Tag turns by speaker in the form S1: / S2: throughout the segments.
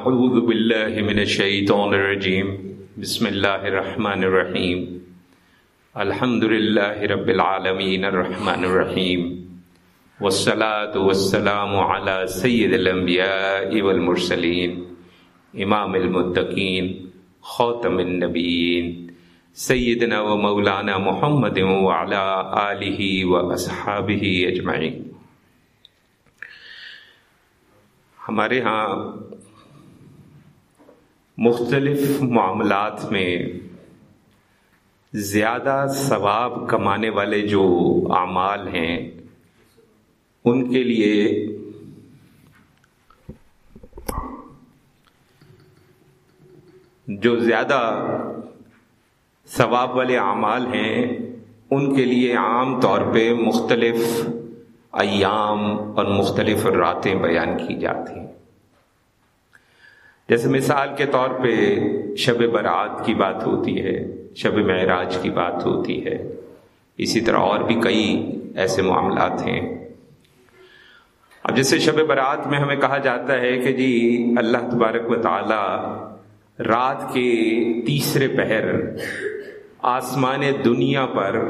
S1: اعوذ باللہ من الشیطان الرجیم. بسم اللہ الرحمن الرحیم الحمد للہ رب العالمین الرحمن الرحیم والصلاة والسلام على سید الانبیاء والمرسلین. امام المتقین. خاتم النبیین. سیدنا و مولانا محمد وعلى آلہ و اصحابہ اجمعین. ہمارے ہاں مختلف معاملات میں زیادہ ثواب کمانے والے جو اعمال ہیں، ان کے لیے جو زیادہ ثواب والے اعمال ہیں، ان کے لیے عام طور پہ مختلف ایام اور مختلف راتیں بیان کی جاتی ہیں۔ جیسے مثال کے طور پہ شب برات کی بات ہوتی ہے، شب معراج کی بات ہوتی ہے۔ اسی طرح اور بھی کئی ایسے معاملات ہیں۔ اب جیسے شب برات میں ہمیں کہا جاتا ہے کہ جی اللہ تبارک و تعالی رات کے تیسرے پہر آسمان دنیا پر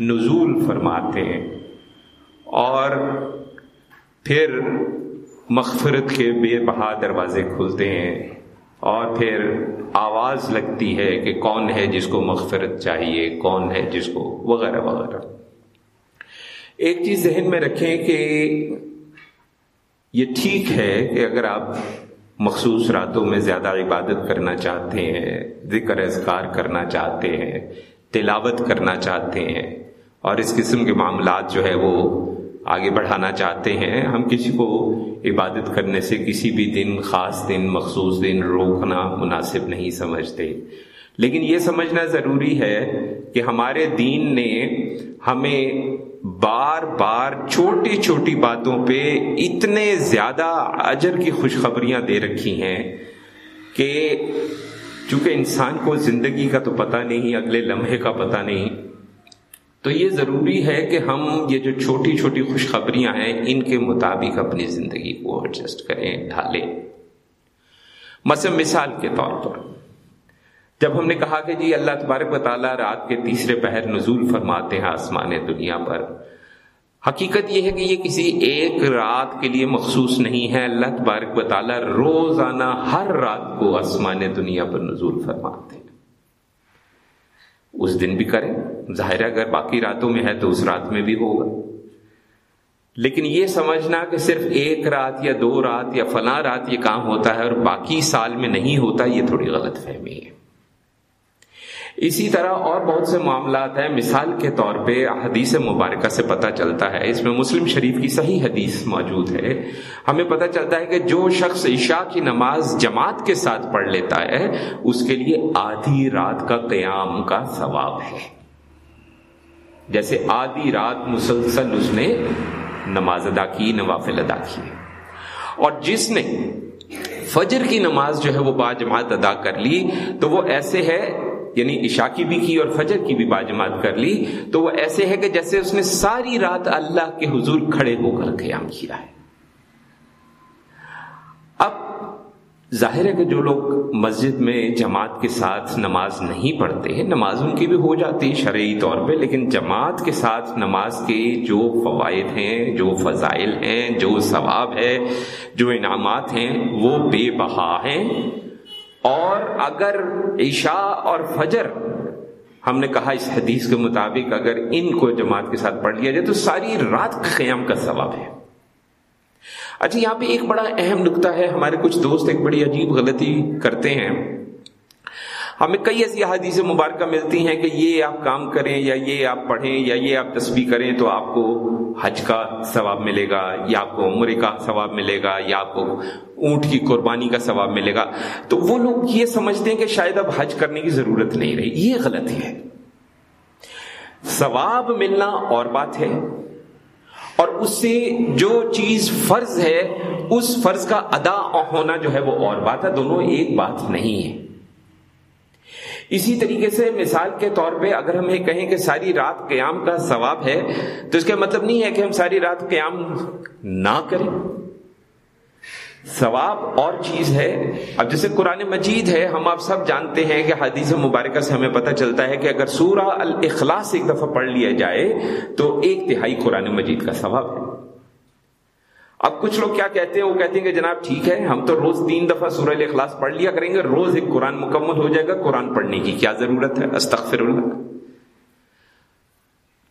S1: نزول فرماتے ہیں اور پھر مغفرت کے بے بہا دروازے کھلتے ہیں اور پھر آواز لگتی ہے کہ کون ہے جس کو مغفرت چاہیے، کون ہے جس کو، وغیرہ وغیرہ۔ ایک چیز ذہن میں رکھیں کہ یہ ٹھیک ہے کہ اگر آپ مخصوص راتوں میں زیادہ عبادت کرنا چاہتے ہیں، ذکر اذکار کرنا چاہتے ہیں، تلاوت کرنا چاہتے ہیں اور اس قسم کے معاملات جو ہے وہ آگے بڑھانا چاہتے ہیں، ہم کسی کو عبادت کرنے سے کسی بھی دن، خاص دن، مخصوص دن روکنا مناسب نہیں سمجھتے۔ لیکن یہ سمجھنا ضروری ہے کہ ہمارے دین نے ہمیں بار بار چھوٹی چھوٹی باتوں پہ اتنے زیادہ اجر کی خوشخبریاں دے رکھی ہیں کہ چونکہ انسان کو زندگی کا تو پتہ نہیں، اگلے لمحے کا پتہ نہیں تو یہ ضروری ہے کہ ہم یہ جو چھوٹی چھوٹی خوشخبریاں ہیں، ان کے مطابق اپنی زندگی کو ایڈجسٹ کریں، ڈھالیں۔ مثلا مثال کے طور پر، جب ہم نے کہا کہ جی اللہ تبارک و تعالیٰ رات کے تیسرے پہر نزول فرماتے ہیں آسمان دنیا پر، حقیقت یہ ہے کہ یہ کسی ایک رات کے لیے مخصوص نہیں ہے۔ اللہ تبارک و تعالیٰ روزانہ ہر رات کو آسمان دنیا پر نزول فرماتے ہیں۔ اس دن بھی کریں۔ ظاہر ہے اگر باقی راتوں میں ہے تو اس رات میں بھی ہوگا۔ لیکن یہ سمجھنا کہ صرف ایک رات یا دو رات یا فلاں رات یہ کام ہوتا ہے اور باقی سال میں نہیں ہوتا، یہ تھوڑی غلط فہمی ہے۔ اسی طرح اور بہت سے معاملات ہیں۔ مثال کے طور پہ حدیث مبارکہ سے پتہ چلتا ہے۔ اس میں مسلم شریف کی صحیح حدیث موجود ہے۔ ہمیں پتہ چلتا ہے کہ جو شخص عشاء کی نماز جماعت کے ساتھ پڑھ لیتا ہے، اس کے لیے آدھی رات کا قیام کا ثواب ہے۔ جیسے آدھی رات مسلسل اس نے نماز ادا کی، نوافل ادا کی اور جس نے فجر کی نماز جو ہے وہ با جماعت ادا کر لی، تو وہ ایسے ہے یعنی عشاء کی بھی کی اور فجر کی بھی باجماعت کر لی، تو وہ ایسے ہے کہ جیسے اس نے ساری رات اللہ کے حضور کھڑے ہو کر قیام کیا ہے۔ اب ظاہر ہے کہ جو لوگ مسجد میں جماعت کے ساتھ نماز نہیں پڑھتے ہیں، نماز ان کی بھی ہو جاتی ہے شرعی طور پہ، لیکن جماعت کے ساتھ نماز کے جو فوائد ہیں، جو فضائل ہیں، جو ثواب ہے، جو انعامات ہیں، وہ بے بہا ہیں۔ اور اگر عشاء اور فجر، ہم نے کہا اس حدیث کے مطابق اگر ان کو جماعت کے ساتھ پڑھ لیا جائے تو ساری رات کا قیام کا ثواب ہے۔ اچھا یہاں پہ ایک بڑا اہم نقطہ ہے، ہمارے کچھ دوست ایک بڑی عجیب غلطی کرتے ہیں۔ ہمیں کئی ایسی حدیث مبارکہ ملتی ہیں کہ یہ آپ کام کریں یا یہ آپ پڑھیں یا یہ آپ تصویر کریں تو آپ کو حج کا ثواب ملے گا، یا آپ کو عمرے کا ثواب ملے گا، یا آپ کو اونٹ کی قربانی کا ثواب ملے گا۔ تو وہ لوگ یہ سمجھتے ہیں کہ شاید اب حج کرنے کی ضرورت نہیں رہی۔ یہ غلطی ہے۔ ثواب ملنا اور بات ہے۔ اور اس سے جو چیز فرض ہے، اس فرض کا ادا ہونا جو ہے وہ اور بات ہے۔ دونوں ایک بات نہیں ہے۔ اسی طریقے سے مثال کے طور پہ اگر ہم یہ کہیں کہ ساری رات قیام کا ثواب ہے، تو اس کا مطلب نہیں ہے کہ ہم ساری رات قیام نہ کریں۔ ثواب اور چیز ہے۔ اب جیسے قرآن مجید ہے، ہم آپ سب جانتے ہیں کہ حدیث مبارکہ سے ہمیں پتہ چلتا ہے کہ اگر سورہ الاخلاص ایک دفعہ پڑھ لیا جائے، تو ایک تہائی قرآن مجید کا ثواب ہے۔ اب کچھ لوگ کیا کہتے ہیں؟ وہ کہتے ہیں کہ جناب ٹھیک ہے، ہم تو روز تین دفعہ سورہ الاخلاص پڑھ لیا کریں گے، روز ایک قرآن مکمل ہو جائے گا، قرآن پڑھنے کی کیا ضرورت ہے؟ استغفر اللہ۔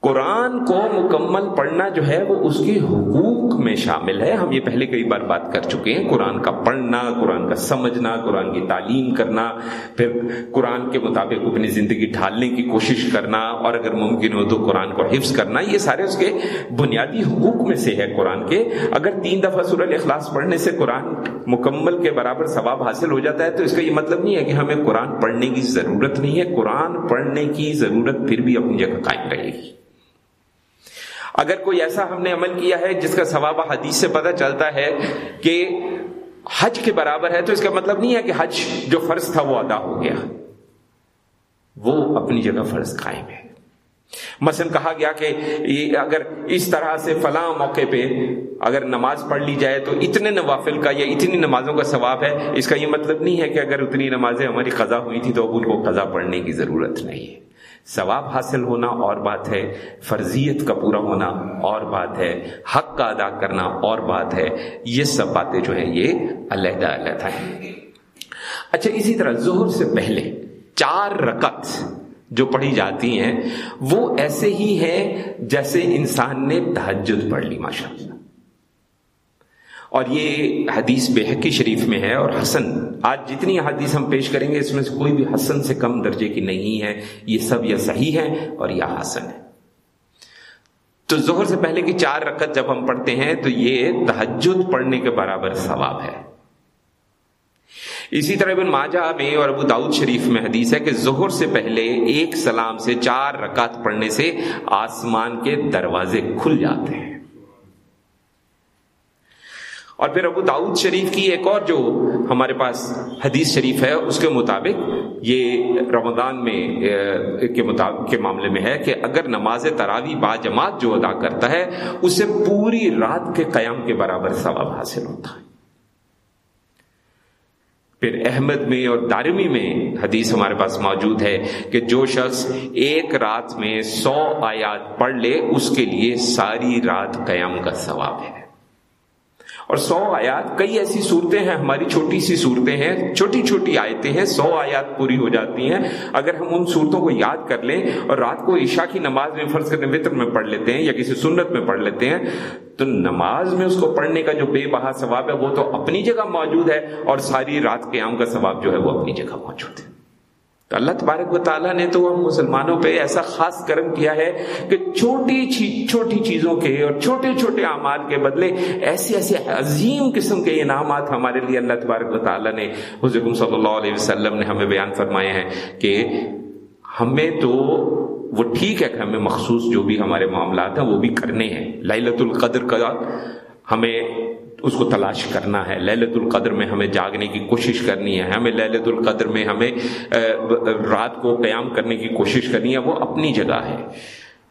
S1: قرآن کو مکمل پڑھنا جو ہے وہ اس کے حقوق میں شامل ہے۔ ہم یہ پہلے کئی بار بات کر چکے ہیں۔ قرآن کا پڑھنا، قرآن کا سمجھنا، قرآن کی تعلیم کرنا، پھر قرآن کے مطابق اپنی زندگی ڈھالنے کی کوشش کرنا، اور اگر ممکن ہو تو قرآن کو حفظ کرنا، یہ سارے اس کے بنیادی حقوق میں سے ہے قرآن کے۔ اگر تین دفعہ سورہ اخلاص پڑھنے سے قرآن مکمل کے برابر ثواب حاصل ہو جاتا ہے تو اس کا یہ مطلب نہیں ہے کہ ہمیں قرآن پڑھنے کی ضرورت نہیں ہے۔ قرآن پڑھنے کی ضرورت پھر بھی اپنی جگہ قائم رہے گی۔ اگر کوئی ایسا ہم نے عمل کیا ہے جس کا ثواب حدیث سے پتہ چلتا ہے کہ حج کے برابر ہے، تو اس کا مطلب نہیں ہے کہ حج جو فرض تھا وہ ادا ہو گیا۔ وہ اپنی جگہ فرض قائم ہے۔ مثلا کہا گیا کہ اگر اس طرح سے فلاں موقع پہ اگر نماز پڑھ لی جائے تو اتنے نوافل کا یا اتنی نمازوں کا ثواب ہے، اس کا یہ مطلب نہیں ہے کہ اگر اتنی نمازیں ہماری قضا ہوئی تھی تو اب ان کو قضا پڑھنے کی ضرورت نہیں ہے۔ ثواب حاصل ہونا اور بات ہے، فرضیت کا پورا ہونا اور بات ہے، حق کا ادا کرنا اور بات ہے۔ یہ سب باتیں جو ہیں، یہ علیحدہ علیحدہ ہیں اچھا اسی طرح ظہر سے پہلے چار رکت جو پڑھی جاتی ہیں، وہ ایسے ہی ہیں جیسے انسان نے تحجد پڑھ لی ماشاء اللہ اور یہ حدیث بے حقی شریف میں ہے اور حسن، آج جتنی حدیث ہم پیش کریں گے، اس میں سے کوئی بھی حسن سے کم درجے کی نہیں ہے۔ یہ سب یا صحیح ہے اور یا حسن ہے تو ظہر سے پہلے کی چار رکعت جب ہم پڑھتے ہیں، تو یہ تحجد پڑھنے کے برابر ثواب ہے۔ اسی طرح ابن ماجہ میں اور ابو داؤد شریف میں حدیث ہے کہ ظہر سے پہلے ایک سلام سے چار رکعت پڑھنے سے آسمان کے دروازے کھل جاتے ہیں۔ اور پھر ابو داؤد شریف کی ایک اور جو ہمارے پاس حدیث شریف ہے، اس کے مطابق یہ رمضان میں کے مطابق، کے معاملے میں ہے کہ اگر نماز تراوی با جماعت جو ادا کرتا ہے، اسے پوری رات کے قیام کے برابر ثواب حاصل ہوتا ہے۔ پھر احمد میں اور دارمی میں حدیث ہمارے پاس موجود ہے کہ جو شخص ایک رات میں سو آیات پڑھ لے، اس کے لیے ساری رات قیام کا ثواب ہے۔ اور سو آیات، کئی ایسی صورتیں ہیں، ہماری چھوٹی سی صورتیں ہیں، چھوٹی چھوٹی آیتیں ہیں، سو آیات پوری ہو جاتی ہیں۔ اگر ہم ان صورتوں کو یاد کر لیں اور رات کو عشاء کی نماز میں فرض کرنے وطر میں پڑھ لیتے ہیں یا کسی سنت میں پڑھ لیتے ہیں، تو نماز میں اس کو پڑھنے کا جو بے بہا ثواب ہے، وہ تو اپنی جگہ موجود ہے اور ساری رات قیام کا ثواب جو ہے، وہ اپنی جگہ موجود ہے۔ تو اللہ تبارک و تعالیٰ نے تو ہم مسلمانوں پہ ایسا خاص کرم کیا ہے کہ چھوٹی چھوٹی چیزوں کے اور چھوٹے چھوٹے اعمال کے بدلے ایسے ایسے عظیم قسم کے انعامات ہمارے لیے اللہ تبارک و تعالیٰ نے حضرت صلی اللہ علیہ وسلم نے ہمیں بیان فرمائے ہیں کہ ہمیں تو وہ ٹھیک ہے کہ ہمیں مخصوص جو بھی ہمارے معاملات ہیں وہ بھی کرنے ہیں۔ للت القدر کا ہمیں اس کو تلاش کرنا ہے۔ للت القدر میں ہمیں جاگنے کی کوشش کرنی ہے۔ ہمیں للت القدر میں ہمیں رات کو قیام کرنے کی کوشش کرنی ہے۔ وہ اپنی جگہ ہے۔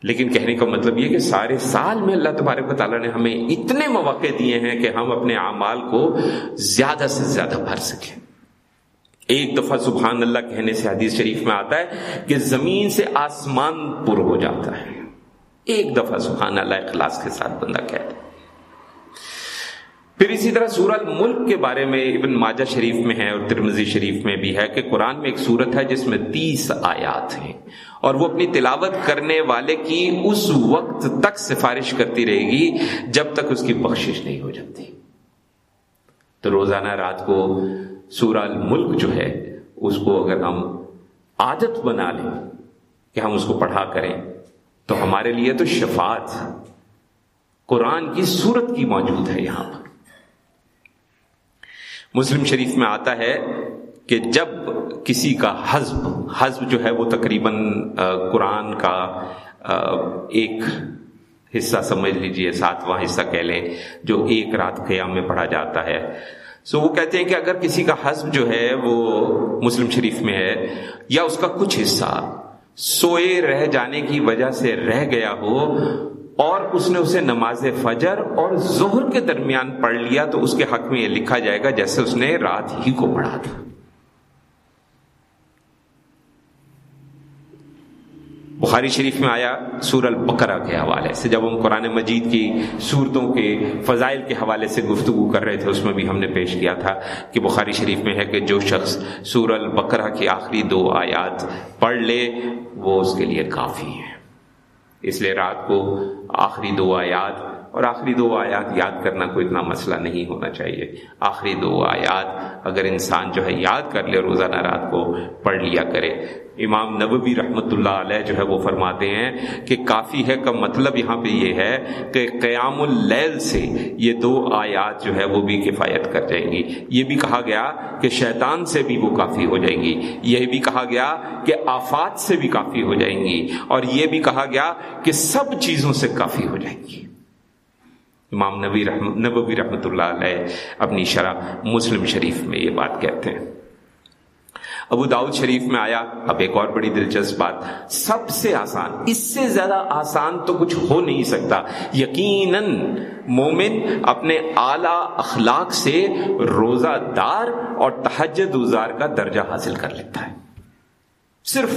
S1: لیکن کہنے کا مطلب یہ کہ سارے سال میں اللہ تبارک و تعالیٰ نے ہمیں اتنے مواقع دیے ہیں کہ ہم اپنے اعمال کو زیادہ سے زیادہ بھر سکیں۔ ایک دفعہ سبحان اللہ کہنے سے حدیث شریف میں آتا ہے کہ زمین سے آسمان پر ہو جاتا ہے۔ ایک دفعہ سبحان اللہ اخلاص کے ساتھ بندہ کہتا ہے۔ پھر اسی طرح سورہ ملک کے بارے میں ابن ماجہ شریف میں ہے اور ترمزی شریف میں بھی ہے کہ قرآن میں ایک صورت ہے جس میں تیس آیات ہیں اور وہ اپنی تلاوت کرنے والے کی اس وقت تک سفارش کرتی رہے گی جب تک اس کی بخشش نہیں ہو جاتی۔ تو روزانہ رات کو سورہ ملک جو ہے، اس کو اگر ہم عادت بنا لیں کہ ہم اس کو پڑھا کریں، تو ہمارے لیے تو شفاعت قرآن کی صورت کی موجود ہے یہاں پر۔ مسلم شریف میں آتا ہے کہ جب کسی کا حزب حزب جو ہے وہ تقریباً قرآن کا ایک حصہ سمجھ لیجیے، ساتواں حصہ کہہ لیں، جو ایک رات قیام میں پڑھا جاتا ہے۔ سو وہ کہتے ہیں کہ اگر کسی کا حزب جو ہے وہ مسلم شریف میں ہے یا اس کا کچھ حصہ سوئے رہ جانے کی وجہ سے رہ گیا ہو اور اس نے اسے نماز فجر اور ظہر کے درمیان پڑھ لیا تو اس کے حق میں یہ لکھا جائے گا جیسے اس نے رات ہی کو پڑھا تھا۔ بخاری شریف میں آیا سور البقرہ کے حوالے سے۔ جب ہم قرآن مجید کی صورتوں کے فضائل کے حوالے سے گفتگو کر رہے تھے، اس میں بھی ہم نے پیش کیا تھا کہ بخاری شریف میں ہے کہ جو شخص سور البقرہ کی آخری دو آیات پڑھ لے، وہ اس کے لیے کافی ہے۔ اس لیے رات کو آخری دو آیات اور آخری دو آیات یاد کرنا کوئی اتنا مسئلہ نہیں ہونا چاہیے۔ آخری دو آیات اگر انسان جو ہے یاد کر لے، روزانہ رات کو پڑھ لیا کرے۔ امام نبوی رحمۃ اللہ علیہ جو ہے وہ فرماتے ہیں کہ کافی ہے کا مطلب یہاں پہ یہ ہے کہ قیام اللیل سے یہ دو آیات جو ہے وہ بھی کفایت کر جائیں گی۔ یہ بھی کہا گیا کہ شیطان سے بھی وہ کافی ہو جائیں گی۔ یہ بھی کہا گیا کہ آفات سے بھی کافی ہو جائیں گی۔ اور یہ بھی کہا گیا کہ سب چیزوں سے کافی ہو جائیں گی۔ امام نبی رحم نبوی رحمۃ اللہ علیہ اپنی شرح مسلم شریف میں یہ بات کہتے ہیں۔ ابو داؤد شریف میں آیا۔ اب ایک اور بڑی دلچسپ بات۔ سب سے آسان، اس سے زیادہ آسان تو کچھ ہو نہیں سکتا۔ یقیناً مومن اپنے اعلی اخلاق سے روزہ دار اور تحجد ازار کا درجہ حاصل کر لیتا ہے۔ صرف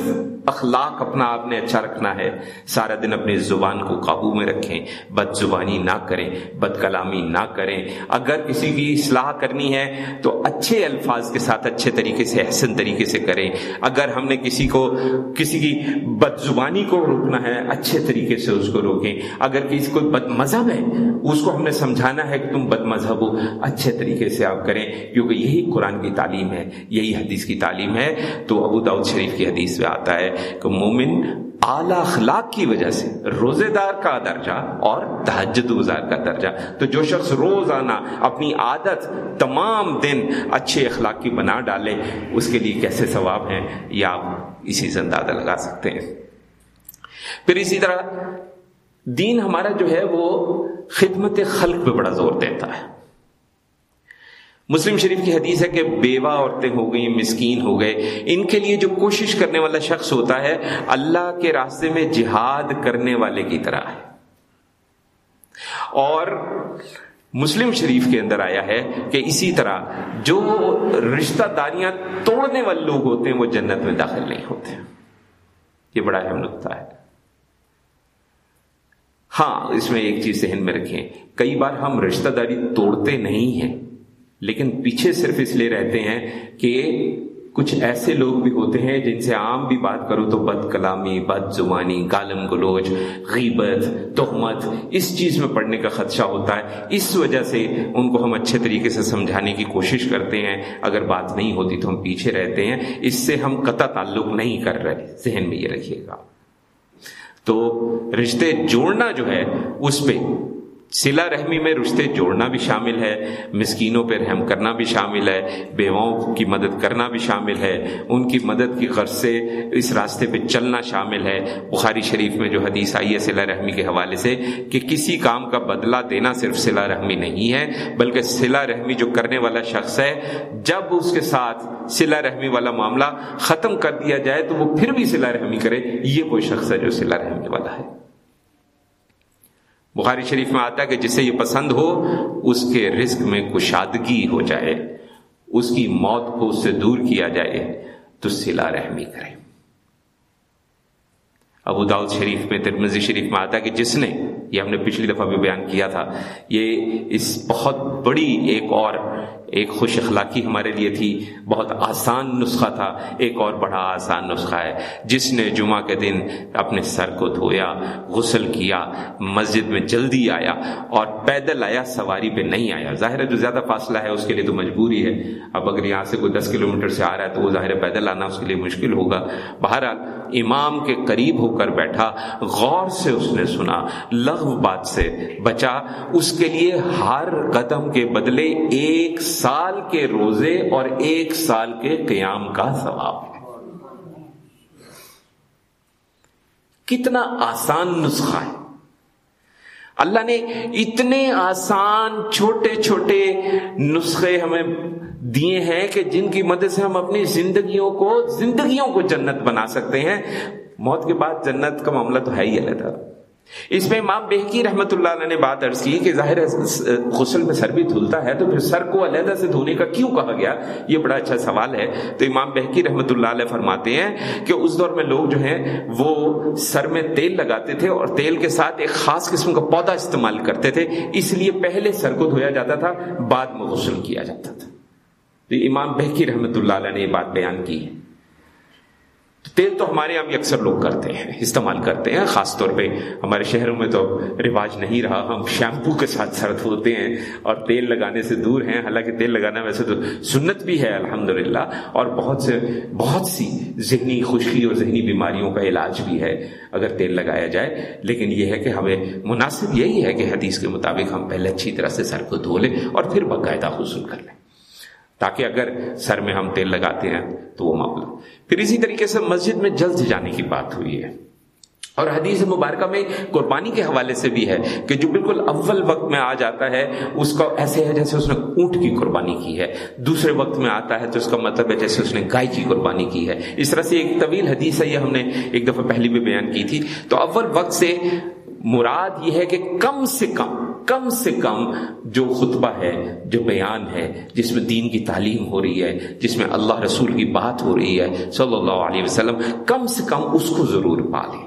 S1: اخلاق اپنا آپ نے اچھا رکھنا ہے۔ سارا دن اپنی زبان کو قابو میں رکھیں بد زبانی نہ کریں بد کلامی نہ کریں۔ اگر کسی کی اصلاح کرنی ہے تو اچھے الفاظ کے ساتھ اچھے طریقے سے، احسن طریقے سے کریں۔ اگر ہم نے کسی کو، کسی کی بد زبانی کو روکنا ہے، اچھے طریقے سے اس کو روکیں۔ اگر کسی کو بد مذہب ہے، اس کو ہم نے سمجھانا ہے کہ تم بد مذہب ہو، اچھے طریقے سے آپ کریں۔ کیونکہ یہی قرآن کی تعلیم ہے، یہی حدیث کی تعلیم ہے۔ تو ابو داؤد شریف کی حدیث میں آتا ہے کہ مومن اعلی اخلاق کی وجہ سے روزے دار کا درجہ اور تحجد گزار کا درجہ، تو جو شخص روزانہ اپنی عادت تمام دن اچھے اخلاق کی بنا ڈالے، اس کے لیے کیسے ثواب ہیں؟ یا آپ اسی سے اندازہ لگا سکتے ہیں۔ پھر اسی طرح دین ہمارا جو ہے وہ خدمت خلق پہ بڑا زور دیتا ہے۔ مسلم شریف کی حدیث ہے کہ بیوہ عورتیں ہو گئی مسکین ہو گئے۔ ان کے لیے جو کوشش کرنے والا شخص ہوتا ہے، اللہ کے راستے میں جہاد کرنے والے کی طرح ہے۔ اور مسلم شریف کے اندر آیا ہے کہ اسی طرح جو رشتہ داریاں توڑنے والے لوگ ہوتے ہیں، وہ جنت میں داخل نہیں ہوتے۔ یہ بڑا اہم نقطہ ہے۔ ہاں اس میں ایک چیز ذہن میں رکھیں۔ کئی بار ہم رشتہ داری توڑتے نہیں ہیں۔ لیکن پیچھے صرف اس لیے رہتے ہیں کہ کچھ ایسے لوگ بھی ہوتے ہیں جن سے عام بھی بات کرو تو بد کلامی، بد زبانی، گالم گلوچ، غیبت، تہمت، اس چیز میں پڑھنے کا خدشہ ہوتا ہے۔ اس وجہ سے ان کو ہم اچھے طریقے سے سمجھانے کی کوشش کرتے ہیں۔ اگر بات نہیں ہوتی تو ہم پیچھے رہتے ہیں۔ اس سے ہم قطع تعلق نہیں کر رہے۔ ذہن میں یہ رکھیے گا۔ تو رشتے جوڑنا جو ہے، اس پہ سلا رحمی میں رشتے جوڑنا بھی شامل ہے، مسکینوں پہ رحم کرنا بھی شامل ہے، بیواؤں کی مدد کرنا بھی شامل ہے، ان کی مدد کی غرض سے اس راستے پہ چلنا شامل ہے۔ بخاری شریف میں جو حدیث آئی ہے سلا رحمی کے حوالے سے کہ کسی کام کا بدلہ دینا صرف سلا رحمی نہیں ہے، بلکہ سلا رحمی جو کرنے والا شخص ہے، جب اس کے ساتھ سلا رحمی والا معاملہ ختم کر دیا جائے تو وہ پھر بھی سلا رحمی کرے، یہ کوئی شخص ہے جو سلا رحمی والا ہے۔ بخاری شریف میں آتا ہے کہ جسے یہ پسند ہو، اس کے رزق میں کشادگی ہو جائے، اس کی موت کو اس سے دور کیا جائے، تو سلا رحمی کرے۔ ابو داؤد شریف میں ترمزی شریف میں آتا ہے کہ جس نے، یہ ہم نے پچھلی دفعہ بھی بیان کیا تھا، یہ اس بہت بڑی ایک اور ایک خوش اخلاقی ہمارے لیے تھی، بہت آسان نسخہ تھا، ایک اور بڑا آسان نسخہ ہے۔ جس نے جمعہ کے دن اپنے سر کو دھویا، غسل کیا، مسجد میں جلدی آیا اور پیدل آیا، سواری پہ نہیں آیا۔ ظاہر ہے جو زیادہ فاصلہ ہے، اس کے لیے تو مجبوری ہے۔ اب اگر یہاں سے کوئی دس کلو میٹر سے آ رہا ہے تو وہ ظاہر پیدل آنا اس کے لیے مشکل ہوگا۔ بہرحال، امام کے قریب ہو کر بیٹھا، غور سے اس نے سنا، لغو بات سے بچا۔ اس کے لیے ہر قدم کے بدلے ایک سال کے روزے اور ایک سال کے قیام کا ثواب ہے۔ کتنا آسان نسخہ ہے۔ اللہ نے اتنے آسان چھوٹے چھوٹے نسخے ہمیں دیے ہیں کہ جن کی مدد سے ہم اپنی زندگیوں کو زندگیوں کو جنت بنا سکتے ہیں۔ موت کے بعد جنت کا معاملہ تو ہے ہی علیحدہ۔ اس میں امام بہکی رحمت اللہ علیہ نے بات عرض کی کہ ظاہر غسل میں سر بھی دھلتا ہے، تو پھر سر کو علیحدہ سے دھونے کا کیوں کہا گیا؟ یہ بڑا اچھا سوال ہے۔ تو امام بہکی رحمت اللہ علیہ فرماتے ہیں کہ اس دور میں لوگ جو ہیں، وہ سر میں تیل لگاتے تھے اور تیل کے ساتھ ایک خاص قسم کا پودا استعمال کرتے تھے، اس لیے پہلے سر کو دھویا جاتا تھا، بعد میں غسل کیا جاتا تھا۔ تو امام بہکی رحمت اللہ علیہ نے یہ بات بیان کی ہے۔ تیل تو ہمارے یہاں بھی اکثر لوگ کرتے ہیں، استعمال کرتے ہیں، خاص طور پہ ہمارے شہروں میں تو رواج نہیں رہا، ہم شیمپو کے ساتھ سرد ہوتے ہیں اور تیل لگانے سے دور ہیں، حالانکہ تیل لگانا ویسے تو سنت بھی ہے الحمد اور بہت سے، بہت سی ذہنی خشکی اور ذہنی بیماریوں کا علاج بھی ہے اگر تیل لگایا جائے، لیکن یہ ہے کہ ہمیں مناسب یہی ہے کہ حدیث کے مطابق ہم پہلے اچھی طرح سے سر کو دھو لیں اور پھر باقاعدہ حصول کر لیں۔ تاکہ اگر سر میں ہم تیل لگاتے ہیں تو وہ معاملہ پھر اسی طریقے سے مسجد میں جلد جانے کی بات ہوئی ہے۔ اور حدیث مبارکہ میں قربانی کے حوالے سے بھی ہے کہ جو بالکل اول وقت میں آ جاتا ہے، اس کا ایسے ہے جیسے اس نے اونٹ کی قربانی کی ہے۔ دوسرے وقت میں آتا ہے تو اس کا مطلب ہے جیسے اس نے گائے کی قربانی کی ہے۔ اس طرح سے ایک طویل حدیث ہے، یہ ہم نے ایک دفعہ پہلی بھی بیان کی تھی۔ تو اول وقت سے مراد یہ ہے کہ کم سے کم کم سے کم جو خطبہ ہے، جو بیان ہے، جس میں دین کی تعلیم ہو رہی ہے، جس میں اللہ رسول کی بات ہو رہی ہے، صلی اللہ علیہ وسلم، کم سے کم اس کو ضرور پالے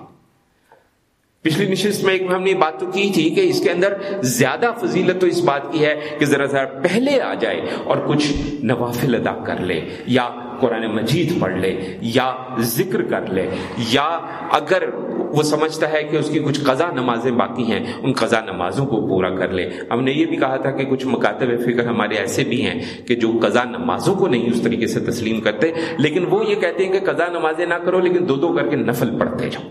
S1: پچھلی نشست میں ایک ہم نے بات تو کی تھی کہ اس کے اندر زیادہ فضیلت تو اس بات کی ہے کہ ذرا ذرا پہلے آ جائے اور کچھ نوافل ادا کر لے، یا قرآن مجید پڑھ لے، یا ذکر کر لے، یا اگر وہ سمجھتا ہے کہ اس کی کچھ قضا نمازیں باقی ہیں، ان قضا نمازوں کو پورا کر لے۔ ہم نے یہ بھی کہا تھا کہ کچھ مکاتب فکر ہمارے ایسے بھی ہیں کہ جو قضا نمازوں کو نہیں اس طریقے سے تسلیم کرتے، لیکن وہ یہ کہتے ہیں کہ قضا نمازیں نہ کرو، لیکن دو دو کر کے نفل پڑھتے جاؤ۔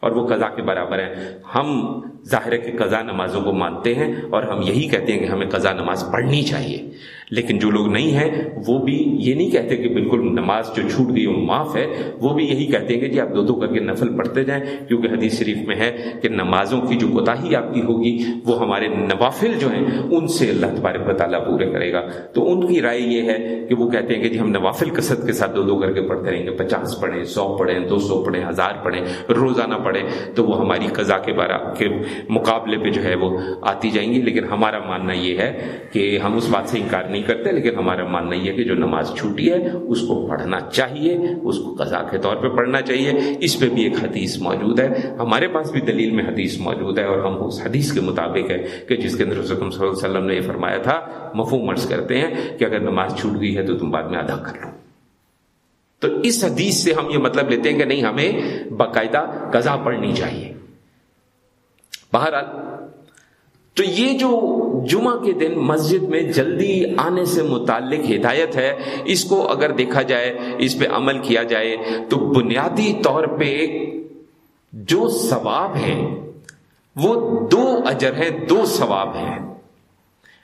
S1: اور وہ قضا کے برابر ہیں۔ ہم ظاہر کے قضا نمازوں کو مانتے ہیں اور ہم یہی کہتے ہیں کہ ہمیں قضا نماز پڑھنی چاہیے۔ لیکن جو لوگ نہیں ہیں، وہ بھی یہ نہیں کہتے کہ بالکل نماز جو چھوٹ گئی وہ معاف ہے، وہ بھی یہی kہتے ہیں کہ جی آپ دو دو کر کے نفل پڑھتے جائیں، کیونکہ حدیث شریف میں ہے کہ نمازوں کی جو کوتاہی آپ کی ہوگی، وہ ہمارے نوافل جو ہیں، ان سے اللہ تبارک تعالیٰ پورے کرے گا۔ تو ان کی رائے یہ ہے کہ وہ کہتے ہیں کہ جی ہم نوافل کثرت کے ساتھ دو دو کر کے پڑھتے رہیں گے۔ پچاس پڑھیں، سو پڑھیں، دو سو پڑھیں، ہزار پڑھیں، روزانہ پڑھیں، تو وہ ہماری قضا کے بارہ کے مقابلے پہ جو ہے وہ آتی جائیں گی۔ لیکن ہمارا ماننا یہ ہے کہ ہم اس بات سے انکار نہیں نہیں کرتے، لیکن ہمارا ماننا یہ ہے کہ جو نماز چھوٹی ہے، اس کو پڑھنا چاہیے، اس کو قضا کے طور پہ پڑھنا چاہیے۔ اس پہ بھی ایک حدیث موجود ہے۔ ہمارے پاس بھی دلیل میں حدیث موجود ہے اور ہم اس حدیث کے مطابق ہے کہ جس کے اندر صلی اللہ علیہ وسلم نے یہ فرمایا تھا، مفہوم مرض کرتے ہیں کہ اگر نماز چھوٹ گئی ہے تو تم بعد میں ادا کر لو۔ تو اس حدیث سے ہم یہ مطلب لیتے ہیں کہ نہیں، ہمیں باقاعدہ قضا پڑھنی چاہیے۔ بہرحال، تو یہ جو جمعہ کے دن مسجد میں جلدی آنے سے متعلق ہدایت ہے۔ اس کو اگر دیکھا جائے، اس پہ عمل کیا جائے، تو بنیادی طور پہ جو ثواب ہے وہ دو اجر ہے دو ثواب ہیں۔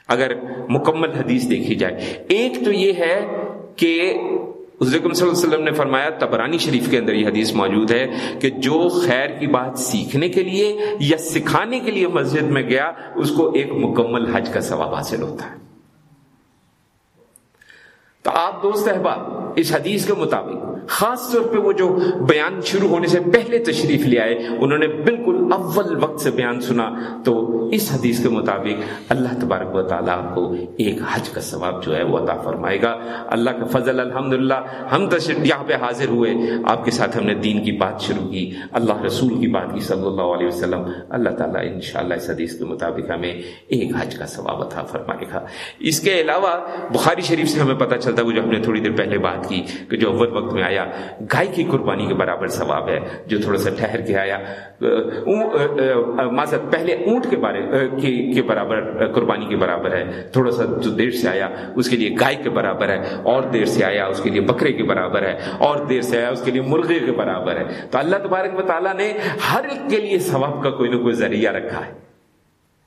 S1: اگر مکمل حدیث دیکھی جائے، ایک تو یہ ہے کہ صلی اللہ علیہ وسلم نے فرمایا، تبرانی شریف کے اندر یہ حدیث موجود ہے کہ جو خیر کی بات سیکھنے کے لیے یا سکھانے کے لیے مسجد میں گیا، اس کو ایک مکمل حج کا ثواب حاصل ہوتا ہے۔ تو آپ دوست احباب، اس حدیث کے مطابق، خاص طور پہ وہ جو بیان شروع ہونے سے پہلے تشریف لے آئے، انہوں نے بالکل اول وقت سے بیان سنا تو اس حدیث کے مطابق اللہ تبارک و تعالیٰ آپ کو ایک حج کا ثواب جو ہے وہ عطا فرمائے گا۔ اللہ کا فضل الحمد ہم تشریف یہاں پہ حاضر ہوئے۔ آپ کے ساتھ ہم نے دین کی بات شروع کی، اللہ رسول کی بات کی صلی اللہ علیہ وسلم۔ اللہ تعالیٰ ان شاء اللہ اس حدیث کے مطابق ہمیں ایک حج کا ثواب عطا فرمائے گا۔ اس کے علاوہ بخاری شریف سے ہمیں پتہ چلتا وہ جو ہم نے تھوڑی دیر پہلے بات کی کہ جو اول وقت میں آیا، گائے کی قربانی کے برابر ثواب ہے، جو تھوڑا سا ٹھہر کے آیا۔ پہلے اونٹ کے بارے کے برابر قربانی کے برابر ہے۔ تھوڑا سا جو دیر سے آیا، اس کے لیے گائے کے برابر ہے۔ اور دیر سے آیا، اس کے لیے بکرے کے برابر ہے۔ اور دیر سے آیا، اس کے لیے مرغے کے برابر ہے۔ تو اللہ تبارک و تعالیٰ نے ہر ایک کے لیے ثواب کا کوئی نہ کوئی ذریعہ رکھا ہے۔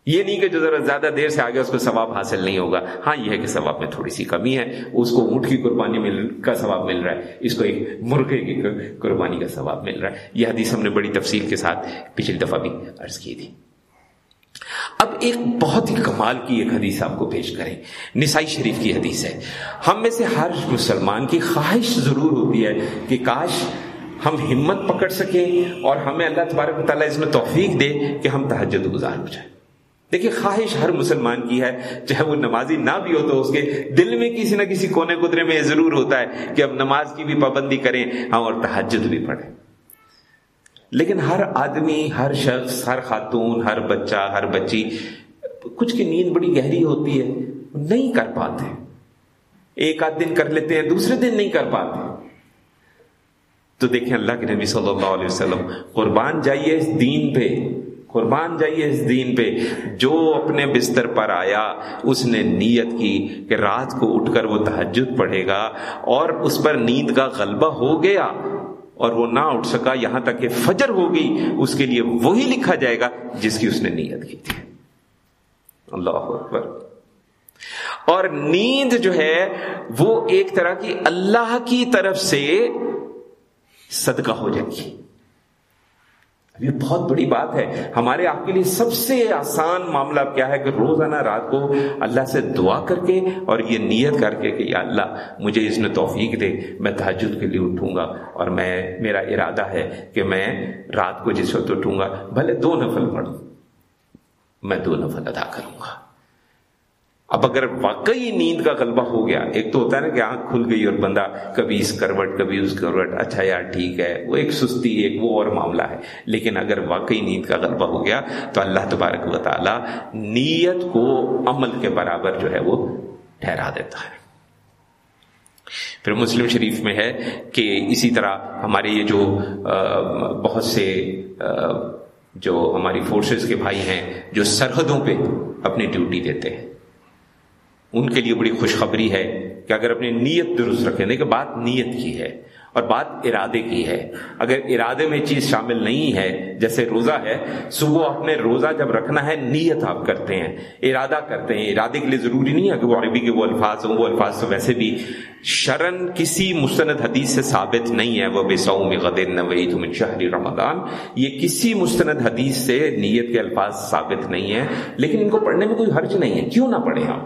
S1: یہ نہیں کہ جو ذرا زیادہ دیر سے آگے اس کو ثواب حاصل نہیں ہوگا۔ ہاں یہ ہے کہ ثواب میں تھوڑی سی کمی ہے۔ اس کو اونٹ کی قربانی مل کا ثواب مل رہا ہے۔ اس کو ایک مرغے کی قربانی کا ثواب مل رہا ہے۔ یہ حدیث ہم نے بڑی تفصیل کے ساتھ پچھلی دفعہ بھی عرض کی تھی۔ اب ایک بہت ہی کمال کی ایک حدیث آپ کو پیش کریں۔ نسائی شریف کی حدیث ہے۔ ہم میں سے ہر مسلمان کی خواہش ضرور ہوتی ہے کہ کاش ہم ہمت پکڑ سکیں اور ہمیں اللہ تبارک تعالیٰ اس میں توفیق دے کہ ہم تحجد گزار ہو جائیں۔ دیکھیے، خواہش ہر مسلمان کی ہے، چاہے وہ نمازی نہ بھی ہو تو اس کے دل میں کسی نہ کسی کونے قدرے میں یہ ضرور ہوتا ہے کہ اب نماز کی بھی پابندی کریں ہم اور تحجد بھی پڑھیں۔ لیکن ہر آدمی، ہر شخص، ہر خاتون، ہر بچہ، ہر بچی، کچھ کی نیند بڑی گہری ہوتی ہے، نہیں کر پاتے۔ ایک آدھ دن کر لیتے ہیں، دوسرے دن نہیں کر پاتے۔ تو دیکھیں، اللہ کے نبی صلی اللہ علیہ وسلم، قربان جائیے اس دین پہ۔ قربان جائیے اس دین پہ۔ جو اپنے بستر پر آیا، اس نے نیت کی کہ رات کو اٹھ کر وہ تحجد پڑھے گا اور اس پر نیند کا غلبہ ہو گیا اور وہ نہ اٹھ سکا۔ یہاں تک کہ فجر ہوگی اس کے لیے وہی لکھا جائے گا جس کی اس نے نیت کی تھی۔ اللہ اکبر۔ اور نیند جو ہے، وہ ایک طرح کی اللہ کی طرف سے صدقہ ہو جائے گی یہ بہت بڑی بات ہے۔ ہمارے آپ کے لیے سب سے آسان معاملہ کیا ہے کہ روزانہ رات کو اللہ سے دعا کر کے اور یہ نیت کر کے کہ یا اللہ مجھے اس نے توفیق دے، میں تحجد کے لیے اٹھوں گا اور میں، میرا ارادہ ہے کہ میں رات کو جس وقت اٹھوں گا، بھلے دو نفل پڑھوں، میں دو نفل ادا کروں گا۔ اب اگر واقعی نیند کا غلبہ ہو گیا، ایک تو ہوتا ہے نا کہ آنکھ کھل گئی اور بندہ کبھی اس کروٹ، کبھی اس کروٹ اچھا یار، ٹھیک ہے، وہ ایک سستی، ایک وہ اور معاملہ ہے۔ لیکن اگر واقعی نیند کا غلبہ ہو گیا، تو اللہ تبارک و تعالی نیت کو عمل کے برابر جو ہے وہ ٹھہرا دیتا ہے۔ پھر مسلم شریف میں ہے کہ اسی طرح ہمارے یہ جو بہت سے جو ہماری فورسز کے بھائی ہیں، جو سرحدوں پہ اپنی ڈیوٹی دیتے ہیں۔ ان کے لیے بڑی خوشخبری ہے کہ اگر اپنی نیت درست رکھیں، دیکھیں بات نیت کی ہے اور بات ارادے کی ہے۔ اگر ارادے میں چیز شامل نہیں ہے، جیسے روزہ ہے، صبح اپنے روزہ جب رکھنا ہے، نیت آپ کرتے ہیں، ارادہ کرتے ہیں۔ ارادے کے لیے ضروری نہیں ہے کہ وہ عربی کے وہ الفاظ ہوں، وہ الفاظ تو ویسے بھی شرن کسی مستند حدیث سے ثابت نہیں ہے۔ وہ بے سعو میں غدر شہری رمضان۔ یہ کسی مستند حدیث سے نیت کے الفاظ ثابت نہیں ہے، لیکن ان کو پڑھنے میں کوئی حرج نہیں ہے۔ کیوں نہ پڑھیں ہم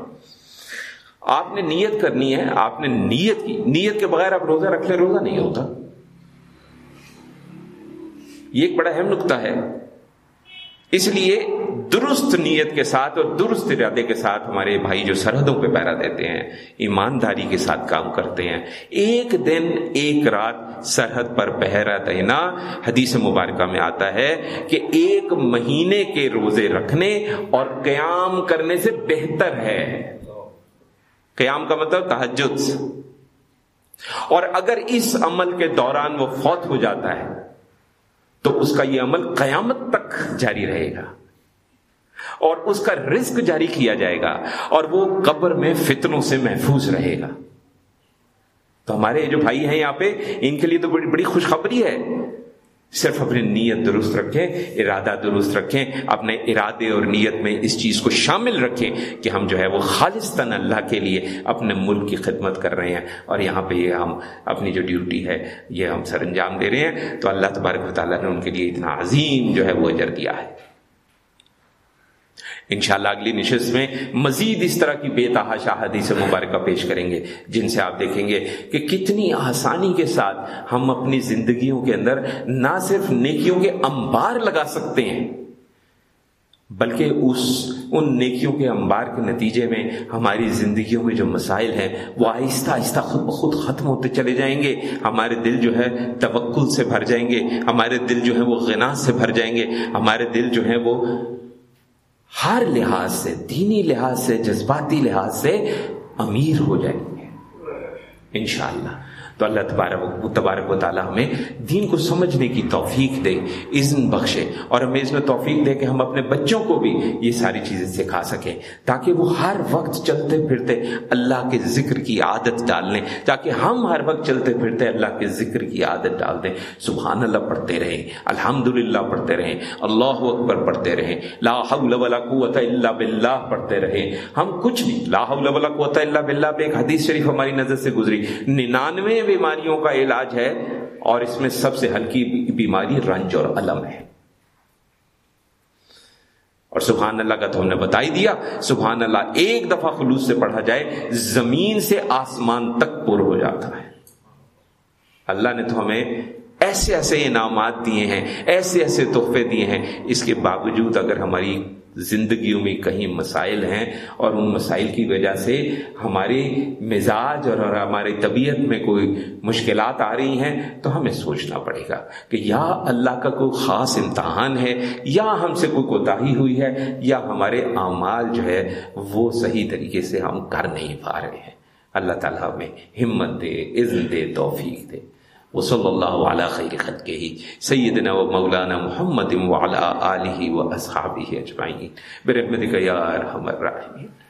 S1: آپ نے نیت کرنی ہے، آپ نے نیت کی۔ نیت کے بغیر آپ روزہ رکھ لیں روزہ نہیں ہوتا۔ یہ ایک بڑا اہم نقطہ ہے۔ اس لیے درست نیت کے ساتھ اور درست ارادے کے ساتھ ہمارے بھائی جو سرحدوں پہ پیرا دیتے ہیں، ایمانداری کے ساتھ کام کرتے ہیں۔ ایک دن، ایک رات سرحد پر پہرا دینا حدیث مبارکہ میں آتا ہے کہ ایک مہینے کے روزے رکھنے اور قیام کرنے سے بہتر ہے۔ قیام کا مطلب تحجد اور اگر اس عمل کے دوران وہ فوت ہو جاتا ہے، تو اس کا یہ عمل قیامت تک جاری رہے گا۔ اور اس کا رزق جاری کیا جائے گا، اور وہ قبر میں فتنوں سے محفوظ رہے گا۔ تو ہمارے جو بھائی ہیں یہاں پہ، ان کے لیے تو بڑی بڑی خوشخبری ہے۔ صرف اپنی نیت درست رکھیں، ارادہ درست رکھیں، اپنے ارادے اور نیت میں اس چیز کو شامل رکھیں کہ ہم جو ہے وہ خالص تن اللہ کے لیے اپنے ملک کی خدمت کر رہے ہیں۔ اور یہاں پہ یہ ہم اپنی جو ڈیوٹی ہے، یہ ہم سر انجام دے رہے ہیں۔ تو اللہ تبارک و تعالیٰ نے ان کے لیے اتنا عظیم جو ہے وہ اجر دیا ہے۔ انشاءاللہ اگلی نشست میں مزید اس طرح کی بے تحاشا حدیث مبارکہ پیش کریں گے، جن سے آپ دیکھیں گے کہ کتنی آسانی کے ساتھ ہم اپنی زندگیوں کے اندر نہ صرف نیکیوں کے انبار لگا سکتے ہیں، بلکہ اس، ان نیکیوں کے انبار کے نتیجے میں ہماری زندگیوں میں جو مسائل ہیں وہ آہستہ آہستہ خود بخود ختم ہوتے چلے جائیں گے، ہمارے دل جو ہے توکل سے بھر جائیں گے، ہمارے دل جو ہے وہ غنا سے بھر جائیں گے، ہمارے دل جو ہے وہ ہر لحاظ سے دینی لحاظ سے جذباتی لحاظ سے امیر ہو جائیں گے۔ انشاءاللہ۔ تو اللہ تبارک تبارک و تعالیٰ ہمیں دین کو سمجھنے کی توفیق دے اذن بخشے اور ہمیں اس میں توفیق دے کہ ہم اپنے بچوں کو بھی یہ ساری چیزیں سکھا سکیں تاکہ وہ ہر وقت چلتے پھرتے اللہ کے ذکر کی عادت ڈال لیں، تاکہ ہم ہر وقت چلتے پھرتے اللہ کے ذکر کی عادت ڈال دیں۔ سبحان اللہ پڑھتے رہیں الحمد للہ پڑھتے رہیں، اللہ اکبر پڑھتے رہیں، لا حول ولا قوت الا باللہ پڑھتے رہیں۔ ہم کچھ بھی لا حول ولا قوت الا باللہ پہ ایک حدیث شریف ہماری نظر سے گزری، ننانوے بیماریوں کا علاج ہے اور اس میں سب سے ہلکی بیماری رنج اور علم ہے۔ اور سبحان اللہ کا تو ہم نے بتائی دیا، سبحان اللہ ایک دفعہ خلوص سے پڑھا جائے، زمین سے آسمان تک پر ہو جاتا ہے۔ اللہ نے تو ہمیں ایسے ایسے انعامات دیے ہیں، ایسے ایسے تحفے دیے ہیں۔ اس کے باوجود اگر ہماری زندگیوں میں کہیں مسائل ہیں اور ان مسائل کی وجہ سے ہمارے مزاج اور ہمارے طبیعت میں کوئی مشکلات آ رہی ہیں، تو ہمیں سوچنا پڑے گا کہ یا اللہ کا کوئی خاص امتحان ہے، یا ہم سے کوئی کوتاہی ہوئی ہے، یا ہمارے اعمال جو ہے وہ صحیح طریقے سے ہم کر نہیں پا رہے ہیں۔ اللہ تعالیٰ ہمیں ہمت دے عزت دے، توفیق دے۔ وصلی اللہ علیہ خیر خط کے ہی سیدنا و مولانا محمد و علیہ علیہ و اصحابہ اجمعین. برحمتک یا ارحم الراحمین.